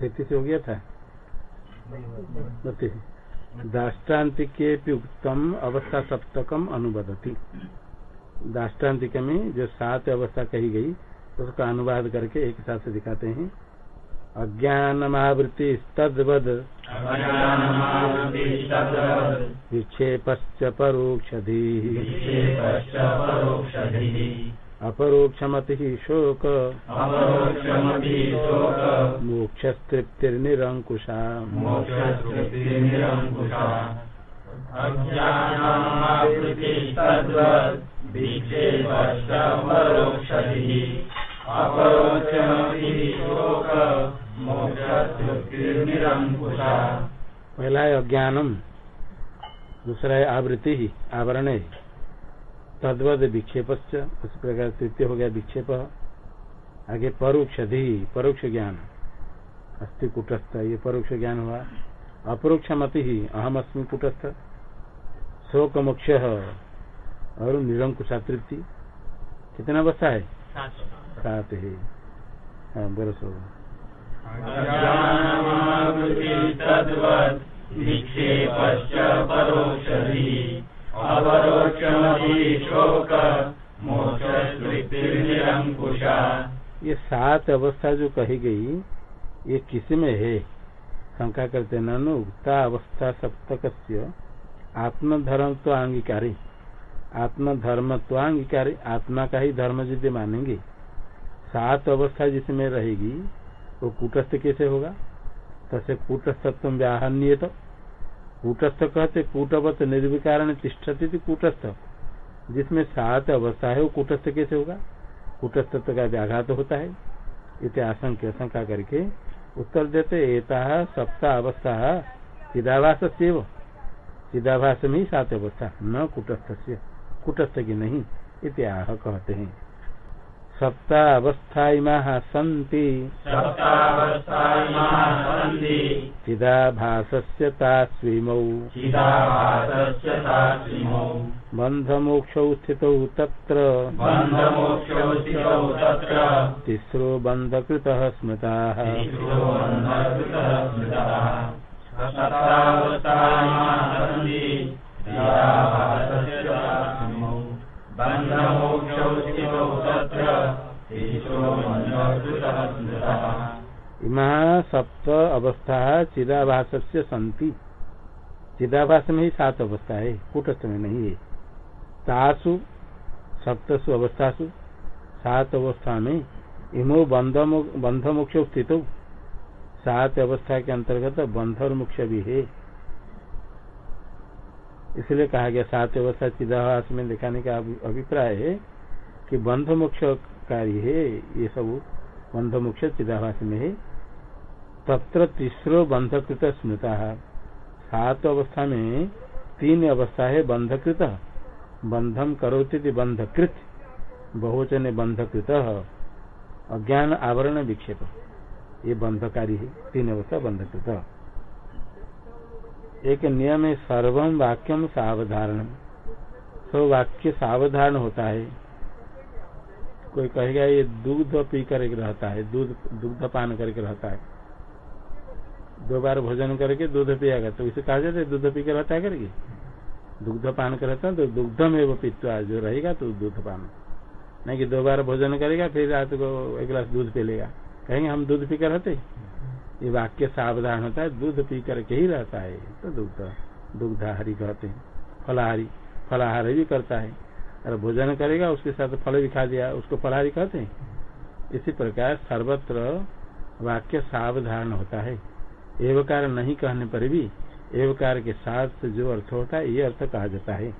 तैतीस हो गया था? दाष्टान्तिके उत्तम अवस्था सप्तकम अनुबदती दाष्टान्तिक में जो सात अवस्था कही गई उसका अनुवाद करके एक साथ से दिखाते हैं। अज्ञानमावृत्ति तद्वद विक्षेपश्च परोक्षधि। अपरोक्षमति शोक। मोक्षस्तृप्तिर्निरङ्कुशा। पहला है अज्ञानम। दूसरा है आवृत्ति ही आवरण। है तद्वद विक्षेप उस प्रकार तृतीय हो गया विक्षेप। आगे परोक्ष परोक्ष ज्ञान। अस्थि कुटस्थ, ये परोक्ष ज्ञान हुआ। अपरोक्ष मति ही अहम अस्मी कुटस्थ। शोक मोक्ष और निरंकुशा तृप्ति कितना अवस्था है? सात है। हाँ बरस ये सात अवस्था जो कही गई, ये किसमें है? शंका करते ननु, उक्ता अवस्था सप्तक आत्मधर्म तो अंगीकारी आत्मधर्म तो अंगीकारी आत्मा का ही धर्म यदि मानेंगे। सात अवस्था जिसमें रहेगी, वो कूटस्थ कैसे होगा? तसे कूटस्थत्व व्याहन्य तो कूटस्थ कहते कूटवत निर्विकार तिष्ठती कूटस्थ। जिसमें सात अवस्था है, वो कूटस्थ कैसे होगा? कूटस्थत्व का व्याघात होता है। इतने आशंका शंका करके उत्तर देते, एता सप्ताह अवस्था चिदाभास चिदाभास में ही सात अवस्था, न कूटस्थ से कूटस्थ की नहीं इत्याह कहते हैं। सप्तावस्था इमा सन्ति। चिदाभासस्य तास्विमौ। बन्धमोक्षौ स्थितौ तत्र। तिस्रो बन्धकृतः स्मृताः। सप्त अवस्था चिदाभास से संति चिदाभास में ही सात अवस्था है, कूटस्थ में नहीं है। तासु, सप्तसु अवस्थासु, सात अवस्था में इमो बंध मोक्ष स्थित। सात अवस्था के अंतर्गत बंध और मोक्ष भी है। इसलिए कहा गया सात अवस्था चिदाभास में दिखाने का अभिप्राय है कि बंध मोक्ष कार्य है, ये सब बंध मोक्ष चिदाभास में है। तत्र तीसरो बंधकृत स्मृता। सात अवस्था में तीन अवस्था है बंधकृत। बंधम करोति बंधकृत, बहुवचन बंधकृत। अज्ञान आवरण विक्षेप। ये बंधकारी है, तीन अवस्था बंधकृत। एक नियम है सर्वम वाक्यम सावधारण। सब वाक्य सावधारण होता है। कोई कहेगा, ये दूध पी कर रहता है, दूध, दुग्ध पान करके रहता है। दो बार भोजन करके दूध पिएगा तो इसे कहा जाता है, दूध पी कर रहता है करके? दुग्ध पान कर रहता है तो दुग्ध में वो पित्वा, जो रहेगा तो दूध पान। नहीं कि दो बार भोजन करेगा, फिर रात को एक गिलास दूध पी लेगा। कहेंगे, हम दूध पी कर रहते ये वाक्य सावधान होता है, दूध पी करके ही रहता है तो दुग्ध दुग्धाहारी कहते हैं, फलाहारी, फलाहार भी करता है। अगर भोजन करेगा, उसके साथ फल भी खा दिया उसको फलाहारी कहते हैं। इसी प्रकार सर्वत्र वाक्य सावधान होता है। एवकार नहीं कहने पर भी एवकार के साथ जो अर्थ होता है, ये अर्थ कहा जाता है।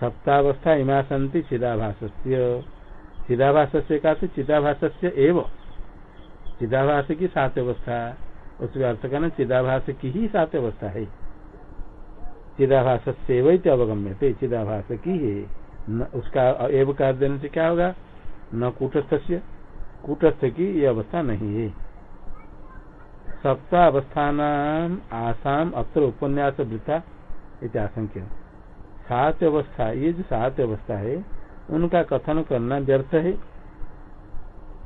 सप्तावस्था इमा संति चिदाभास चिदाभास से का चिदाभास एव। चिदाभास की सात अवस्था उसका अर्थ करना चिदाभास की ही सात अवस्था है। चिदाभास से वही अवगम्य थे चिदाभास की है। न, उसका एव का देने से क्या होगा? न कूटस्थ से कूटस्थ की ये अवस्था नहीं है। सप्ताह अवस्थान आसाम अत्र उपन्यास वृथा इत्याशंक्य सात अवस्था ये जो सात अवस्था है, उनका कथन करना व्यर्थ है।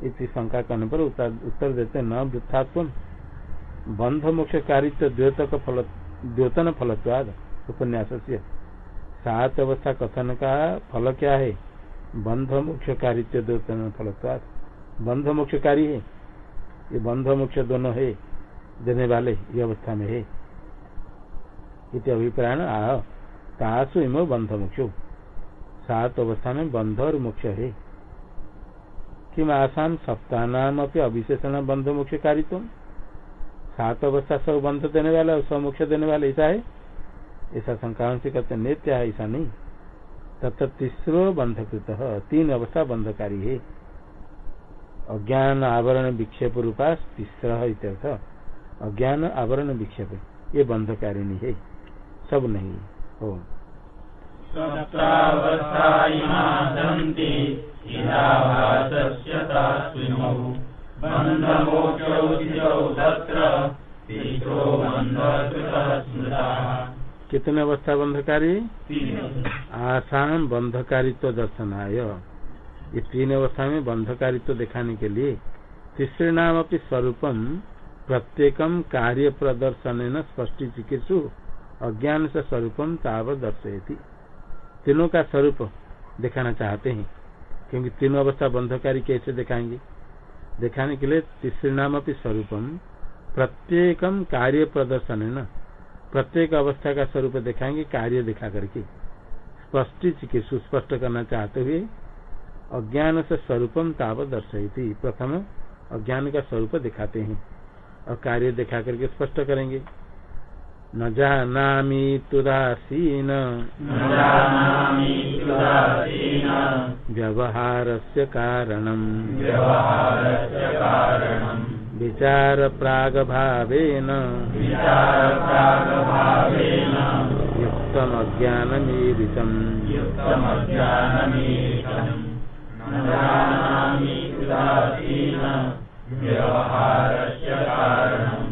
इसी शंका करने पर उत्तर देते न वृत्थात्व बंध मोक्ष कारित्व द्योतक फल, द्योतन फलत्वाद उपन्यास से सात अवस्था कथन का फल क्या है? बंध मोक्ष कारित्व द्योतन फलत्वाद। बंध मोक्षकारी है। ये बंध मोक्ष दोनों है, देने वाले ये अवस्था में है। इति अभिप्राय आह, तासु इमो बंध मोक्ष सात अवस्था में बंध और मोक्ष है। किम आसान सप्ताह नाम अपनी अविशेषण बंध मोक्ष कारित्व सात अवस्था सब बंध देने वाला और सब मोक्ष देने वाला ऐसा है। ऐसा संक्रांत से कहते नित्य है ऐसा नहीं। तथा तीसरो बंधकृत तीन अवस्था बंधकारी है। अज्ञान आवरण विक्षेप रूपा तीसरा इत्यर्थ। अज्ञान आवरण विक्षेप, ये बंधकारिणी है। सब नहीं, हो। कितने अवस्था बंधकारी? आसान बंधकारित्व दर्शनाय। ये तीन अवस्था में बंधकारित्व दिखाने के लिए तीसरे नाम अपनी स्वरूपम प्रत्येकम कार्य प्रदर्शन स्पष्ट चिकित्सु अज्ञान से स्वरूपम ताव दर्शयती। तीनों का स्वरूप दिखाना चाहते हैं। क्योंकि तीनों अवस्था बंधकारी कैसे दिखाएँगे? दिखाने के लिए तीसरे नाम अपनी स्वरूपम। प्रत्येकम कार्य प्रदर्शन है न? प्रत्येक अवस्था का स्वरूप दिखाएँगे, कार्य दिखा करके। स्पष्ट चिकित्सु, स्पष्ट करना चाहते हुए अज्ञान से स्वरूपम ताव दर्शयती। प्रथम अज्ञान का स्वरूप दिखाते हैं और कार्य दिखा करके स्पष्ट करेंगे। न जानामि तुदासीन। व्यवहारस्य कारणम्। विचार प्रागभावेन युक्तमज्ञानमीरितम् व्यवहारस्य कारणम्।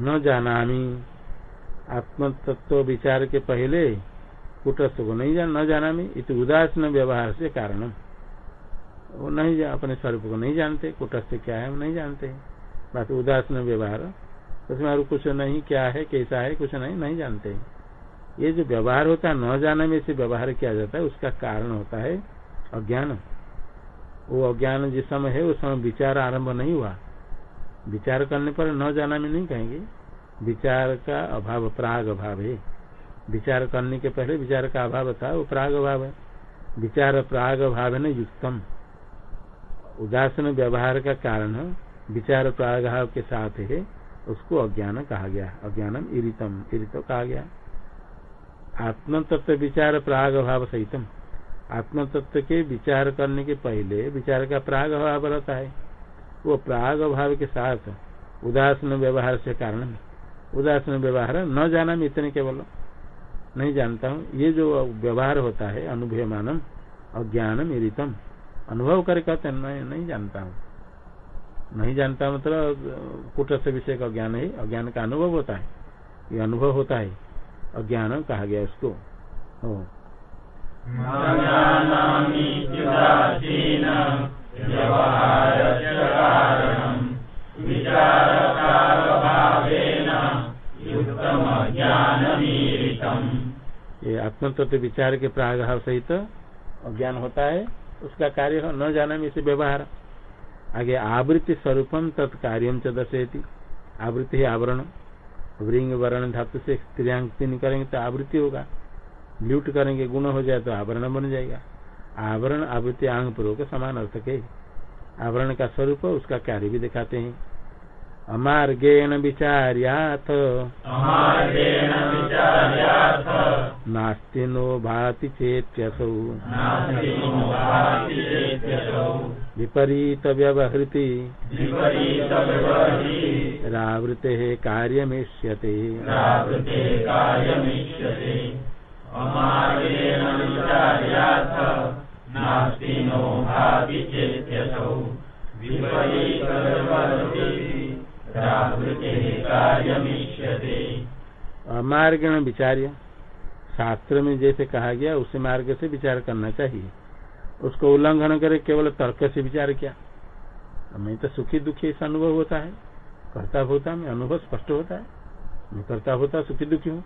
न जाना आत्म तत्व विचार के पहले कुटस्थ को नहीं जान न जाना इत उदासीन व्यवहार से कारण वो नहीं अपने स्वरूप को नहीं जानते। कुटस्थ क्या है वो नहीं जानते। बात उदासीन व्यवहार। उसमें और कुछ नहीं, क्या है, कैसा है, कुछ नहीं नहीं जानते। ये जो व्यवहार होता है, न जाने में से व्यवहार किया जाता है, उसका कारण होता है अज्ञान। वो अज्ञान जिस समय है, उस समय विचार आरंभ नहीं हुआ। विचार करने पर न जाना में नहीं कहेंगे। विचार का अभाव प्राग अभाव है। विचार करने के पहले विचार का अभाव था, वो प्राग अभाव है। विचार प्राग अभाव है न युक्तम। उदासन व्यवहार का कारण विचार प्राग भाव के साथ है, उसको अज्ञान कहा गया। अज्ञानम इरितम, इरित कहा गया। आत्म तत्व विचार प्राग भाव सहितम। आत्म तत्व के विचार करने के पहले विचार का प्राग भाव रहता है। वो प्राग भाव के साथ उदासन व्यवहार से कारण उदासन व्यवहार न जाना मैं इतने केवल नहीं जानता हूँ। ये जो व्यवहार होता है अनुभव मानम अज्ञानम मेरितम अनुभव कर कहते मैं नहीं जानता हूँ। नहीं जानता मतलब कुट से विषय का ज्ञान है, अज्ञान का अनुभव होता है। ये अनुभव होता है। अज्ञान कहा गया उसको। हो। ये आत्म विचार के प्रागभाव सहित अज्ञान होता है, उसका कार्य न जाना में इसे व्यवहार। आगे आवृत्ति स्वरूपम तत्कार्य च आवृत्ति है आवरण। वृंग वर्ण धातु से स्त्रियांक तीन करेंगे तो आवृत्ति होगा। ल्यूट करेंगे गुण हो जाए तो आवरण बन जाएगा। आवरण आवृत्ति आंग पूर्वक समान अर्थक है आवरण का स्वरूप उसका कार्य भी दिखाते हैं। अमार्गेण विचार्याथ। नास्ति नो भाति चेत्यसौ। विपरीत व्यवहृति। रावृते कार्यमिष्यते। अमार्ग विचार्य शास्त्र में जैसे कहा गया, उसी मार्ग से विचार करना चाहिए। उसको उल्लंघन करे, केवल तर्क से विचार किया। मैं तो सुखी दुखी ऐसा अनुभव होता है। करता होता में अनुभव स्पष्ट होता है। मैं करता होता सुखी दुखी हूँ।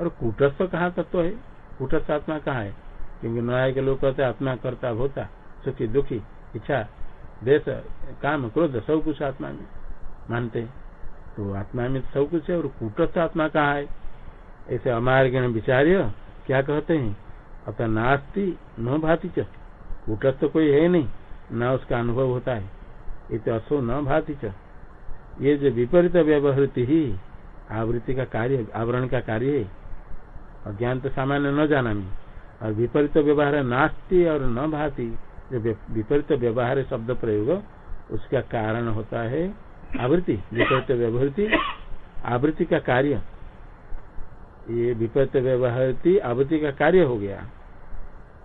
और कूटस्थ कहाँ तत्व है? कूटस्थ आत्मा कहाँ है? क्योंकि न्याय के लोग कहते आत्मा, करता होता सुखी, दुखी, इच्छा, देश, काम, क्रोध, सब कुछ आत्मा में मानते तो आत्मा में सब कुछ है और कूटस्थ आत्मा कहाँ है? ऐसे अमार्ग विचार्य, क्या कहते हैं? अतः नास्ती न भाती च। कूटस्थ कोई है नहीं, न उसका अनुभव होता है। इत असो न भाती च। ये जो विपरीत व्यवहृति ही, आवृत्ति का कार्य, आवरण का कार्य है। अज्ञान तो सामान्य न जाना में और विपरीत व्यवहार नास्ती और न भाती, जो विपरीत व्यवहार शब्द प्रयोग, उसका कारण होता है आवृत्ति। विपरीत व्यवहृति, आवृत्ति का कार्य। ये विपरीत व्यवहार आवृत्ति का कार्य हो गया।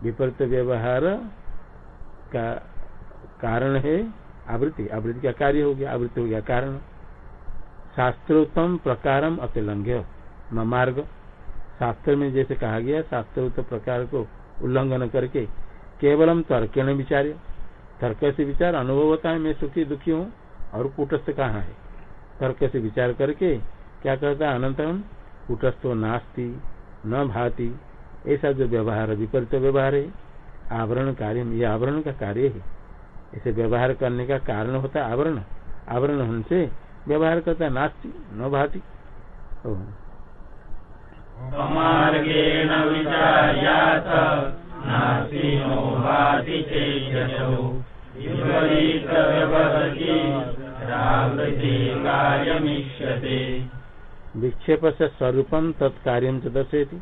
विपरीत व्यवहार का कारण है आवृत्ति। आवृत्ति का कार्य हो गया, आवृत्ति हो गया कारण। शास्त्रोत्तम प्रकारम अतिलंघ्य न मार्ग। शास्त्र में जैसे कहा गया शास्त्रोत्तम प्रकार को उल्लंघन करके केवलम तर्कण विचार तर्क से विचार अनुभव होता है मैं सुखी, दुखी हूँ, और कूटस्थ कहाँ है? तर्क से विचार करके क्या कहता है अनंतरम? कूटस्थो नास्ती, न भाती ऐसा जो व्यवहार विपरीत व्यवहार है, आवरण कार्य ये आवरण का कार्य है। ऐसे व्यवहार करने का कारण होता है आवरण। आवरण होने से व्यवहार करता है, नास्ती, न भाती। विक्षेप से स्वरूपम तत्कार्य दर्शेती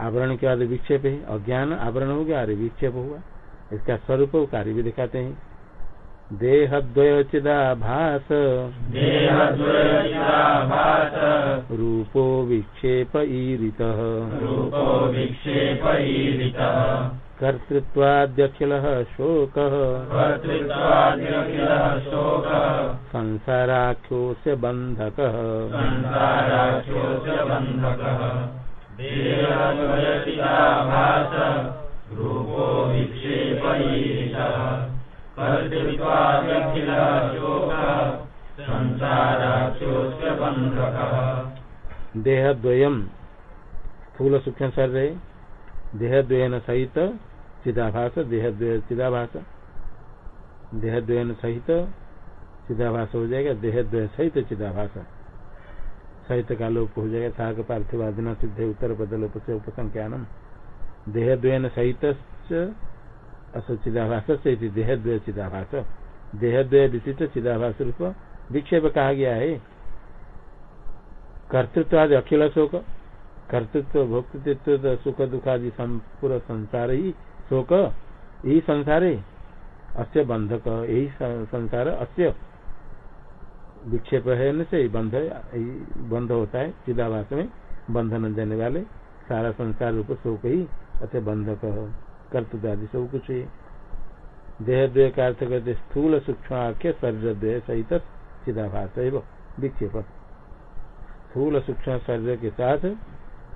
आवरण के बाद विक्षेप है अज्ञान आवरण हो गया अरे विक्षेप हुआ। इसका स्वरूप कार्य भी दिखाते हैं। देहद्वयचिदाभास। रूपो विक्षेप ईरितः। रूपो विक्षेप ईरितः। कर्तृत्वाद्यखिलः शोकः। रूपो विक्षेप ईरितः देहद्वयम स्थूल सूक्ष्म शरीर देहद्वयन सहित चिदाभास देहद्वय चिदाभास। देहद्वयन सहित चिदाभास हो जाएगा देहद्वय सहित चिदाभास। सहित का लोप हो जाएगा, साग पार्थिवादिन सिद्ध, उत्तर बदल उपसंख्यानम। देहद्वयन सहित असो चिदाभास से देहद्वय चिदाभास। देहद्वय विशिष्ट चिदाभास रूप विक्षेप कहा गया है। कर्तृत्व आदि, अखिल शोक, कर्तृत्व, भोक्तृत्व, सुख, दुख आदि पूरा संसार ही शोक यही संसार है अस्य बंधक, यही संसार अस्य। विक्षेप है से, बंध बंध होता है, चिदाभास में बंधन देने वाले, सारा संसार रूप शोक ही, अस्य बंधक कर्तव्य आदि सब कुछ है। देह द्वय का अर्थ करते स्थूल सूक्ष्म आख्य शरीर द्वय सहित चिदाभास विक्षेप। स्थूल सूक्ष्म शरीर के साथ,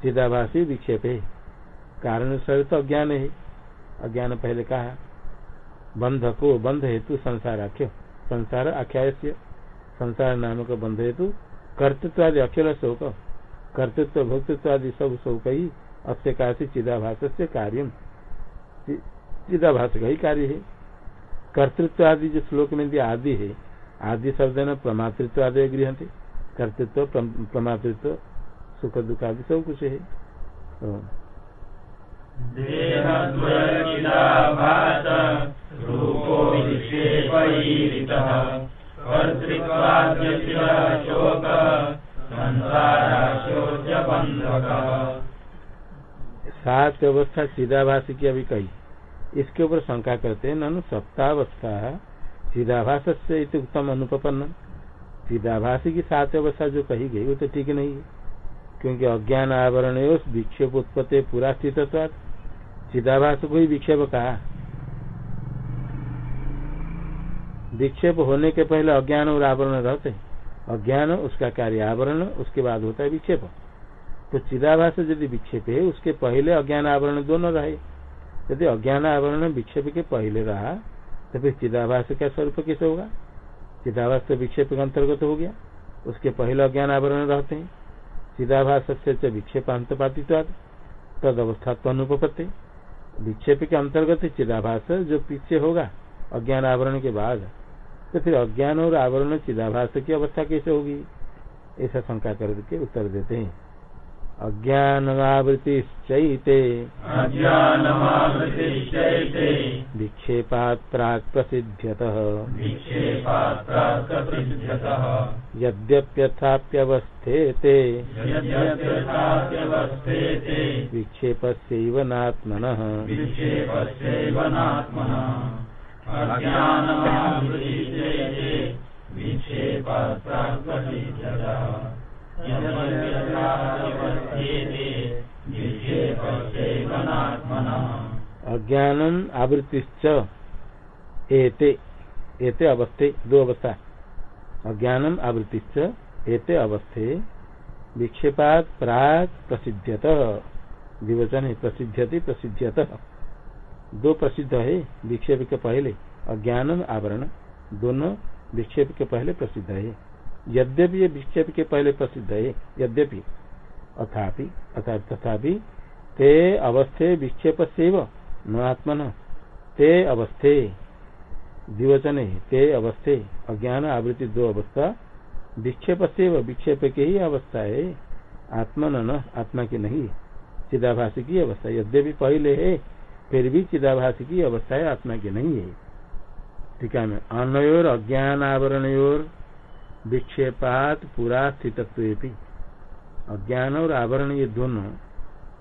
चिदाभासी विक्षेप है। कारण शरीर तो अज्ञान है। अज्ञान पहले कहा बंध को बंध हेतु संसार आख्य। संसार आख्याय संसार नामक बंध हेतु कर्तृत्व आदि अखिल शोक। कर्तृत्व भक्तृत्व आदि सब शोक ही अस्य का चिदाभास से कार्य चिदाभास का ही कार्य है। कर्तृत्व आदि जो श्लोक में दिया आदि है, आदि शब्द न प्रमातृत्व आदि गृह थे कर्तृत्व प्रमातृत्व, सुख दुख आदि सब कुछ है। सात अवस्था सीधाभाष की अभी कही। इसके ऊपर शंका करते हैं, ननु सप्तावस्था सीधाभाष से उत्तम अनुपन्न सीधाभाषी की सात अवस्था जो कही गई, वो तो ठीक नहीं है। क्योंकि अज्ञान आवरण विक्षेप उत्पत्ति पूरा स्थित सीधाभाष को ही विक्षेप कहा। विक्षेप होने के पहले अज्ञान और आवरण रहते अज्ञान, उसका कार्य आवरण, उसके बाद होता है विक्षेप। तो चिदाभास यदि विक्षेप है, उसके पहले अज्ञान आवरण दोनों रहे। यदि अज्ञान आवरण विक्षेप के पहले रहा तो फिर चिदाभास का स्वरूप कैसे होगा? चिदाभास तो विक्षेप के अंतर्गत हो गया। उसके पहले अज्ञान आवरण रहते हैं। चिदाभास से विक्षेप तद अवस्था तो अनुपत्ति विक्षेप के अंतर्गत चिदाभास जो पीछे होगा, अज्ञान आवरण के बाद। तो फिर अज्ञान और आवरण चिदाभास की अवस्था कैसे होगी? ऐसा शंका करके उत्तर देते हैं। अज्ञानमावृतिश्चैते। अज्ञानमावृतिश्चैते। विक्षेपात् प्राक् प्रसिद्ध्यतः यद्यप्यथाप्यवस्थेते। यद्यप्यथाप्यवस्थेते विक्षेपस्यैव नात्मनः विक्षेपस्यैव अज्ञानम आवृत्तिश्च एते एते अवस्थे, दो अवस्था। अज्ञानम आवृत्तिश्च एते अवस्थे विक्षेपात प्राग प्रसिद्ध्यत। विवचन है प्रसिद्ध्यति प्रसिद्ध्यत। दो प्रसिद्ध है विक्षेप के पहले। अज्ञानम आवरण, दोनों विक्षेप के पहले प्रसिद्ध है। यद्यपि ये विक्षेप के पहले प्रसिद्ध है, यद्यपि, अथापि अथा तथापि, ते अवस्थे विक्षेप सेव न ते अवस्थे, द्विवचन, ते अवस्थे, अज्ञान आवृत्ति दो अवस्था विक्षेप से विक्षेप की ही अवस्था है, आत्मन न, आत्मा की नहीं चिदाभास की अवस्था, यद्यपि पहले है, फिर भी चिदाभास की अवस्था है, आत्मा की नहीं है। टीका में अन्योर अज्ञान आवरणयोर विक्षेपात पूरा स्थित अज्ञान और आवरण ये दोनों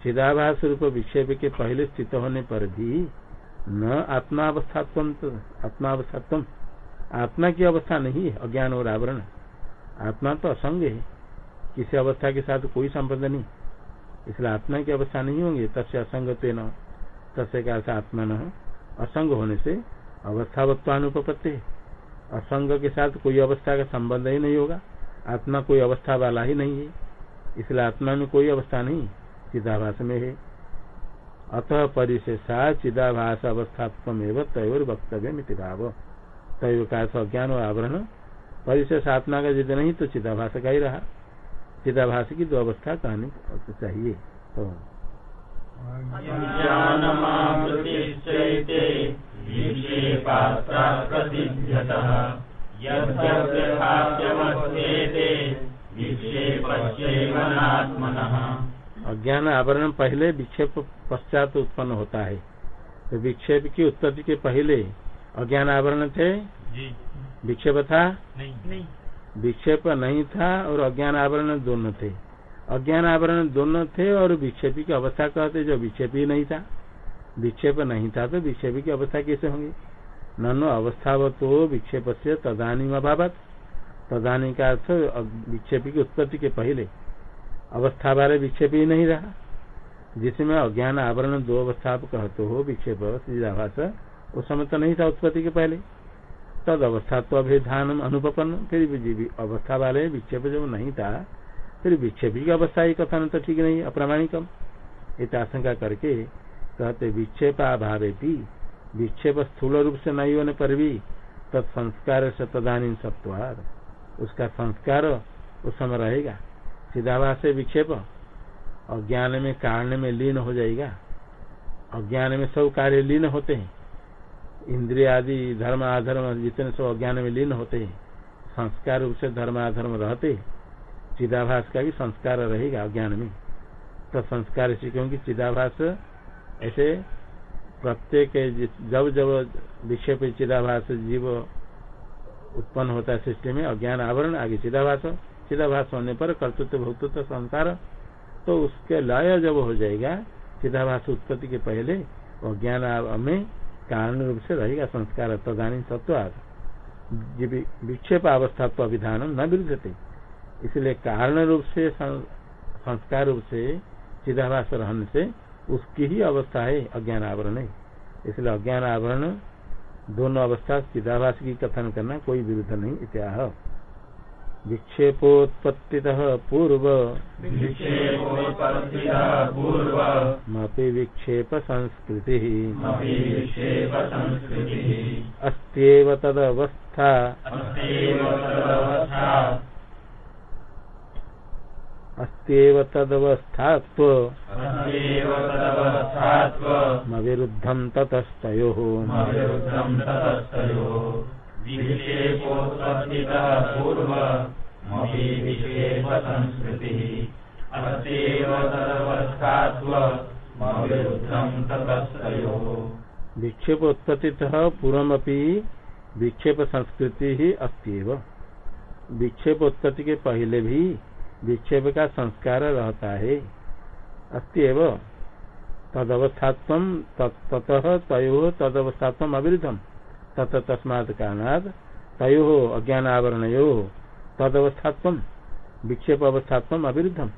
चिदाभास रूप विक्षेप के पहले स्थित होने पर भी न आत्मावस्थात्व आत्मावस्थात्व। आत्मा की अवस्था नहीं है, अज्ञान और आवरण। आत्मा तो असंग है, किसी अवस्था के साथ कोई संबंध नहीं। इसलिए आत्मा की अवस्था नहीं होंगे, तस्य असंग न तस्य का आत्मा न असंग होने से अवस्थावत्वानुपत्ति असंग के साथ कोई अवस्था का संबंध ही नहीं होगा। आत्मा कोई अवस्था वाला ही नहीं है। इसलिए आत्मा में कोई अवस्था नहीं, चिदाभास में है। अतः परिशेषा चिदाभास अवस्थात्म तयोर वक्तव्य मिति भाव। तय का अज्ञान और आवरण। परिशेष आत्मा का यदि नहीं तो चिदाभास का ही रहा। चिदाभास की दो अवस्था कहनी चाहिए। तो अज्ञान आवरण पहले विक्षेप पश्चात उत्पन्न होता है। तो विक्षेप की उत्पत्ति के पहले अज्ञान आवरण थे विक्षेप था? नहीं। विक्षेप नहीं था और अज्ञान आवरण दोनों थे। अज्ञान आवरण दोनों थे और विक्षेपी की अवस्था कहते जो विक्षेप ही नहीं था। विक्षेप नहीं था तो विक्षेपी की अवस्था कैसे होंगी? ननो अवस्थावतो विक्षेप से तदानी अभावत। तदानी का अर्थ विक्षेपी की उत्पत्ति के पहले अवस्था वाले विक्षेप ही नहीं रहा। जिसमें अज्ञान आवरण दो अवस्था कहते हो, विक्षेप उस समय तो नहीं था उत्पत्ति के पहले। तद अवस्था तो अभिधान अनुपन्न फिर अवस्था वाले विक्षेप जब नहीं था, फिर विक्षेपी की अवस्था ही कथन तो ठीक नहीं, अप्रामाणिकम। इत आशंका करके कहते विक्षेपाभावे भी विक्षेप स्थूल रूप से नहीं होने पर भी तत्संस्कार से तदानी सत्वाद उसका संस्कार उस समय रहेगा। सीधाभास से विक्षेप। अज्ञान में कारण में लीन हो जाएगा। अज्ञान में सब कार्य लीन होते हैं। इंद्रिय आदि, धर्म, अधर्म जितने सब अज्ञान में लीन होते हैं, संस्कार रूप से धर्म, अधर्म रहते चिदाभास का भी संस्कार रहेगा अज्ञान में। तो संस्कार से क्योंकि चिदाभास ऐसे प्रत्येक जब जब विक्षेप चिदाभास जीव उत्पन्न होता है सृष्टि में अज्ञान आवरण, आगे चिदाभास चिदाभास होने पर कर्तृत्व भौतृत्व संसार तो उसके लय जब हो जाएगा, चिदाभास उत्पत्ति के पहले अज्ञान में कारण रूप से रहेगा, संस्कार तदानी सत्वाद। विक्षेप अवस्था तो अभिधान न विरुद्धते। इसलिए कारण रूप से संस्कार रूप से, चिदाभास रहने से उसकी ही अवस्था है अज्ञान आवरण है। इसलिए अज्ञान आवरण दोनों अवस्था चिदाभास की कथन करना कोई विरुद्ध नहीं इत्याह। विक्षेपोत्पत्तितः पूर्व। मपि विक्षेप संस्कृति। अस्त्येव तदवस्था। अस्त्येव तदवस्था अस्त्येव तदवस्थात्व। मविरुद्धं ततस्तयोः। विक्षेपोत्पत्तितः पूर्वमपि विक्षेप संस्कृति। ही अस्त्येव। विक्षेपोत्पत्ति के पहले भी विक्षेप का संस्कार रहता है। अस्त्येव तदवस्थात्व ततः तयो तदवस्थात्व अविरुद्धम। तत तस्मात् कारणात् तयो अज्ञान आवरणयो तदवस्थात्व विक्षेप अवस्थात्व अविरुद्धम।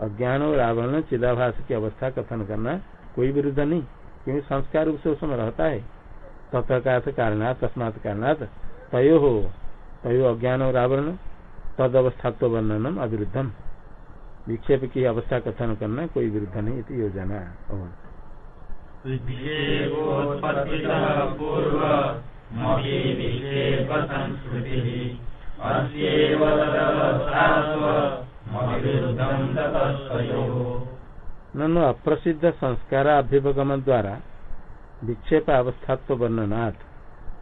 अज्ञान और आवरण चिदाभास की अवस्था कथन करना कोई विरुद्ध नहीं, क्योंकि संस्कार रूप से उसमें रहता है। तथा का अर्थ कारणात तयो हो तयो अज्ञान और आवरण तद अवस्थात्व वर्णनम अविरुद्धम विक्षेप की अवस्था कथन करना कोई विरुद्ध नहीं योजना और ननु अप्रसिद्ध संस्कार अभ्युपगम द्वारा विक्षेप अवस्थात्व वर्णनाथ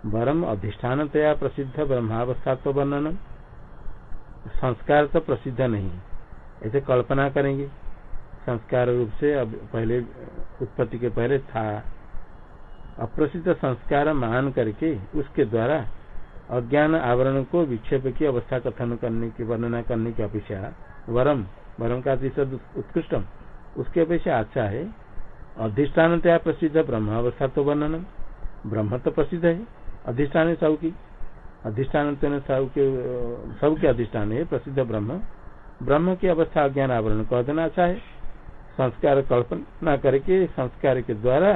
वरम अधिष्ठानतया प्रसिद्ध ब्रह्मावस्थात्व वर्णनम संस्कार तो प्रसिद्ध नहीं ऐसे कल्पना करेंगे। संस्कार रूप से अब पहले, उत्पत्ति के पहले था। अप्रसिद्ध संस्कार मान करके उसके द्वारा अज्ञान आवरण को विक्षेप की अवस्था कथन करने की, वर्णना करने की अपेक्षा वरम वरम का अतिशत उत्कृष्टम, उसकी अपेक्षा अच्छा है। अधिष्ठान त्या प्रसिद्ध ब्रह्म अवस्था तो वर्णन ब्रह्म तो प्रसिद्ध है। अधिष्ठान है सब की। अधिष्ठान सब के सबके अधिष्ठान है, प्रसिद्ध ब्रह्म। ब्रह्म की अवस्था अज्ञान आवरण कह देना अच्छा है संस्कार कल्पना करके, संस्कार के द्वारा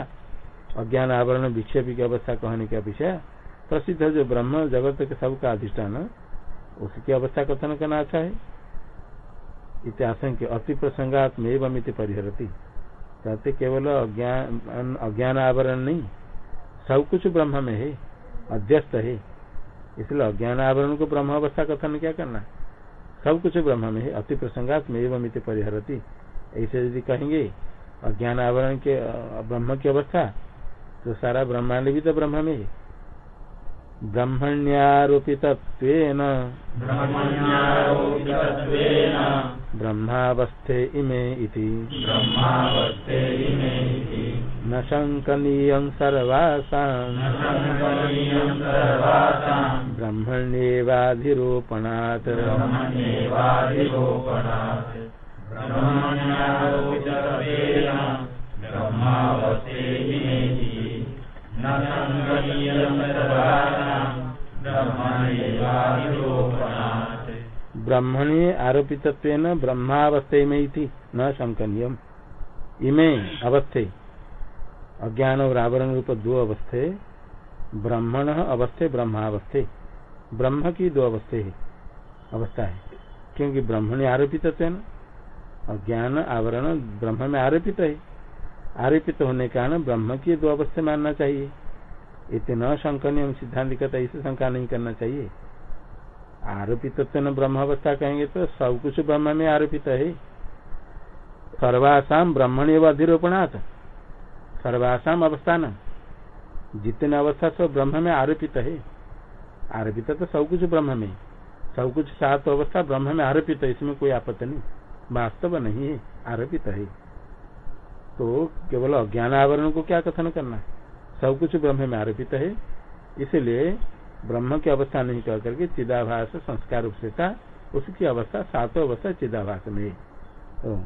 अज्ञान आवरण, विक्षेप की अवस्था कहने की अपेक्षा प्रसिद्ध जो ब्रह्म, जगत के सबका अधिष्ठान, उसकी अवस्था कथन करना अच्छा है इतिहास अति प्रसंगात्म एवं परिहरती। कहते केवल अज्ञान अज्ञान आवरण नहीं, सब कुछ ब्रह्म में है, अध्यस्त है। इसलिए अज्ञान आवरण को ब्रह्म अवस्था कथन क्या करना सब कुछ ब्रह्म में है अति प्रसंगात्म एवं परिहरती। ऐसे यदि कहेंगे अज्ञान आवरण के ब्रह्म की अवस्था तो सारा ब्रह्मांड भी तो ब्रह्म में है। ब्रह्मण्यारोपित ब्रह्मावस्थे इमे इति। ब्रह्मावस्थे इमे इति। न शङ्कनीयं सर्वासाम्। ब्रह्मण्येवाधिरोपणात्। ब्रह्मणि आरोपित ब्रह्मावस्थे में न शंकनीयम इमे अवस्थे अज्ञान और आवरण रूप दो अवस्थे, ब्रह्मण अवस्थे, ब्रह्मावस्थे। ब्रह्म की दो अवस्थे है, अवस्था है। क्योंकि ब्रह्मणि आरोपित अज्ञान, आवरण, ब्रह्म में आरोपित है। आरोपित होने के कारण ब्रह्म की दो अवस्था मानना चाहिए। इतना शंकनीय सिद्धांत कहता इसे शंका नहीं करना चाहिए। आरोपित ब्रह्म अवस्था कहेंगे तो सब कुछ ब्रह्म में आरोपित है। सर्वासाम ब्रह्मण एवं अधिरोपणात्। सर्वासाम अवस्थान। जितने अवस्था सब ब्रह्म में आरोपित है। आरोपित तो सब कुछ ब्रह्म में। सब कुछ सात अवस्था ब्रह्म में आरोपित है, इसमें कोई आपत्ति नहीं। वास्तव नहीं है, आरोपित है। तो केवल अज्ञान आवरण को क्या कथन करना? सब कुछ ब्रह्म में आरोपित है। इसलिए ब्रह्म की अवस्था नहीं कह करके चिदाभास संस्कार था, उसकी अवस्था सातों अवस्था चिदाभास में है। तो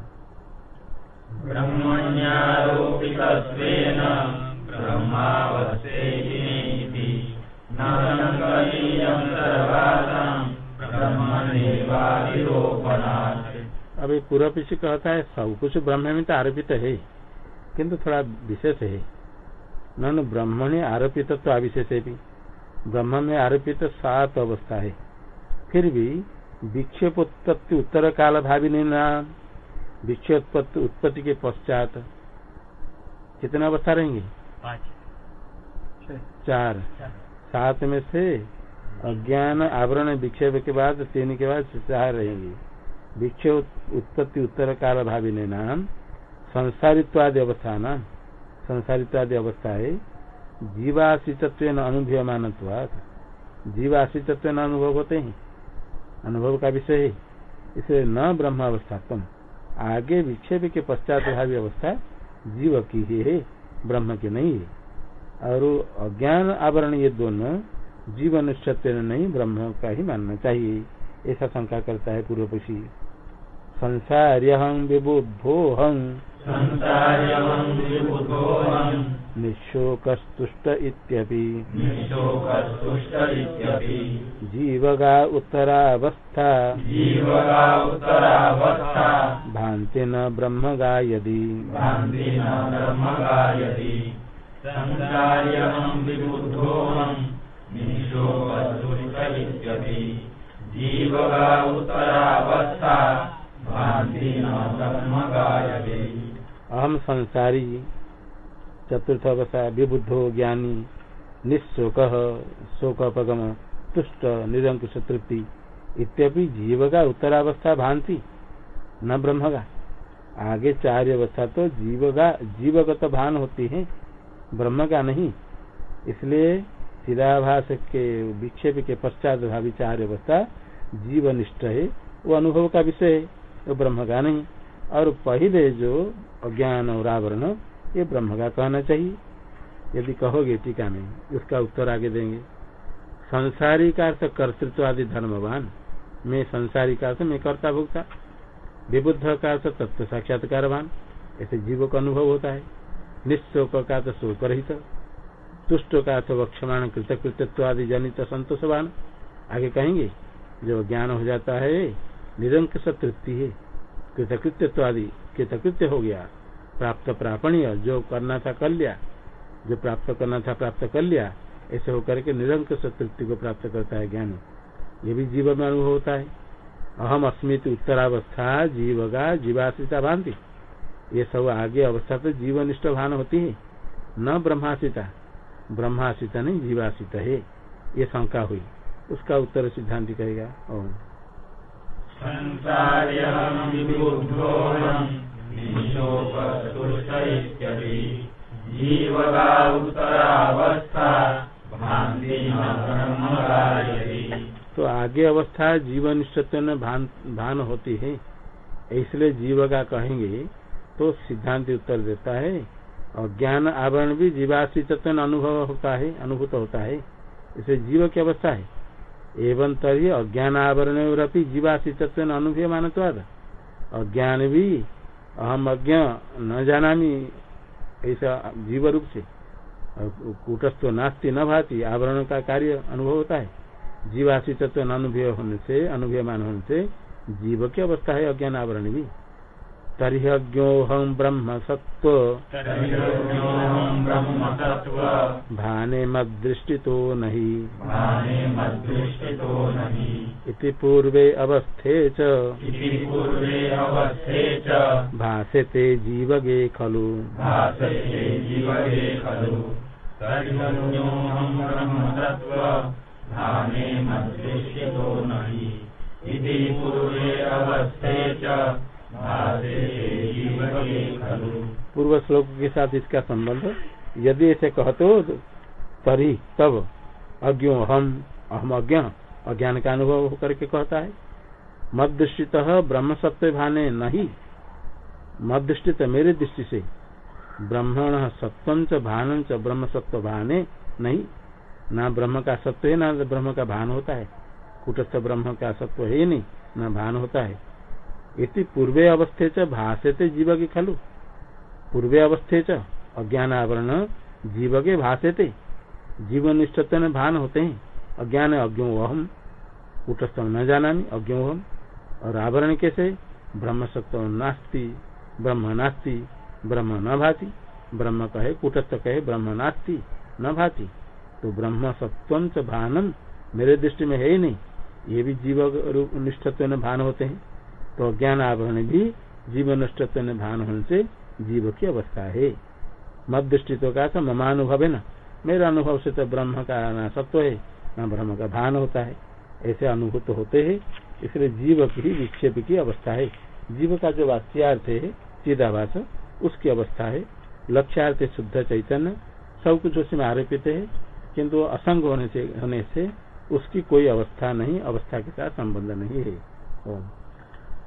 अभी पूरा पीछे कहता है सब कुछ ब्रह्म में तो आरोपित है, किंतु थोड़ा विशेष है। न ब्रह्मणे आरोपित तो अविशेष है भी। ब्रह्म में आरोपित सात अवस्था है। फिर भी विक्षेपोत्पत्ति उत्तर काल भावी नाम विक्षेपोत्पत्ति उत्पत्ति के पश्चात कितना अवस्था रहेंगे? चार। सात में से अज्ञान आवरण विक्षेप के बाद तीन के बाद चार रहेंगे। विक्षेप उत्पत्ति उत्तर काल भावी ने नाम संसारित्वादि अवस्था न? संसारित्वादि अवस्था है। जीवाश्रितत्व अनुभवमान जीवाश्रितत्व अनुभव होते हैं। अनुभव का विषय है। इसलिए न ब्रह्म अवस्था तुम आगे विक्षेप के पश्चात भावी अवस्था जीव की ही है, ब्रह्म की नहीं है। और अज्ञान आवरण ये दोनों जीवन सत्य नहीं, ब्रह्म का ही मानना चाहिए। ऐसा शंका करता है पूर्व पक्षी संसार्यहं विबुद्धोऽहं निःशोकस्तुष्ट जीवगा उत्तरावस्था। जीवगा उत्तरावस्था। भान्ति न ब्रह्मगा यदि। भान्ति न ब्रह्मगा यदि। संसार्यहं विबुद्धोऽहं निःशोकस्तुष्ट जीवगा उत्तरावस्था। संसारी चतुर्थ अवस्था विबुद्धो ज्ञानी, निशोक, शोकपगम, तुष्ट निरंकुश तृप्ति इत्यपि जीव का उत्तरावस्था भांति न ब्रह्म का आगे चार अवस्था तो जीव का जीवगत भान होती है ब्रह्म का नहीं। इसलिए चिदाभास के विक्षेप के पश्चात भावी चार अवस्था जीवनिष्ठ है, वो अनुभव का विषय है, वो ब्रह्म का नहीं। और पहले जो अज्ञान और आवरण, ये ब्रह्म का कहना चाहिए। यदि कहोगे टीका नहीं उसका उत्तर आगे देंगे। संसारी का अर्थ कर्तृत्व आदि धर्मवान। मैं संसारी का अर्थ मैं कर्ता भुगता विबुद्ध का अर्थ तत्व साक्षात्कारवान। ऐसे जीवों का अनुभव होता है। निश्चोक का अर्थ शोक रहित तुष्ट का अर्थ वक्षमाण कृतकृत्यत्व आदि जनित संतोषवान। आगे कहेंगे जो ज्ञान हो जाता है, निरंकुश तृप्ति है। कृतकृत्यत्व आदि कृतकृत्य हो गया। प्राप्त प्रापणीय, जो करना था कर लिया। जो प्राप्त करना था प्राप्त कर लिया, ऐसे होकर के निरंकुश तृप्ति को प्राप्त करता है ज्ञानी। ये भी जीव में अनुभव होता है। अहम अस्मित उत्तरावस्था, जीवगा, जीवाश्रिता भांति। ये सब आगे अवस्था तो जीवनिष्ठ भान होती है। न ब्रह्माश्रिता। ब्रह्माश्रिता नहीं, जीवाश्रित है। ये शंका हुई। उसका उत्तर सिद्धांत कहेगा, ओम। तो आगे अवस्था जीवन में भान, होती है। इसलिए जीव का कहेंगे तो सिद्धांत उत्तर देता है। और ज्ञान आवरण भी जीवाश्रित अनुभव होता है अनुभूत होता है। इसे जीव की अवस्था है। एवं तरी अज्ञान आवरण जीवाश्रित अनुभव मानवाद अज्ञान भी अहम अज्ञ न जाना ऐसा जीव रूप से कूटस्थ नास्ती, न भाती आवरण का कार्य अनुभव होता है तत्व अनुभव होने से अनुभवमान होने से जीव की अवस्था है अज्ञान आवरण भी। तर्ह्योहम ब्रह्म सत्व भाने मदृष्टि तो नहीं। इति पूर्वे अवस्थे च। भाषते जीवगे खलु। भाने मदृष्टि तो नहीं। इति पूर्वे अवस्थे च। पूर्व श्लोक के साथ इसका संबंध, यदि ऐसे कहते हो तरी तब अज्ञो हम अहम अज्ञ, अज्ञान का अनुभव होकर के कहता है। मदृष्टित ब्रह्म सत्य भाने नहीं। मदृष्टित मेरे दृष्टि से ब्रह्मण सत्वं च भान च ब्रह्म सत्व भाने नहीं। ना ब्रह्म का सत्व है, ना ब्रह्म का भान होता है। कुटस्थ ब्रह्म का सत्व है नहीं, न भान होता है। इति पूर्वे अवस्थे च भाषते जीव के खलु। पूर्वे अवस्थे च अज्ञान आवरण जीव के भाषते जीवन निष्ठत्व भान होते हैं। अज्ञान अज्ञो अहम कुटस्थ न जाना अज्ञो अहम। और आवरण कैसे? ब्रह्म सत्व नास्ति, ब्रह्म नास्ति, ब्रह्म न भाति। ब्रह्म कहे, कुटस्थ कहे, ब्रह्म नास्ति, न भाति। तो ब्रह्म सत्व भानम मेरे दृष्टि में है ही नहीं। ये भी जीव निष्ठत्व भान होते हैं। तो अज्ञान आवरण भी जीव निष्ठत्व भान होने से जीव की अवस्था है। मत दृष्टि तो कहा था, ममानुभव है ना? मेरा अनुभव से तो ब्रह्म का न सत्व है, न ब्रह्म का भान होता है। ऐसे अनुभूत होते है, इसलिए जीव की विक्षेप की अवस्था है। जीव का जो वाच्यार्थ है, चिदाभास, उसकी अवस्था है। लक्ष्यार्थ शुद्ध चैतन्य, सब कुछ उसमें आरोपित है, किंतु असंग होने से होने से उसकी कोई अवस्था नहीं, अवस्था के साथ संबंध नहीं है।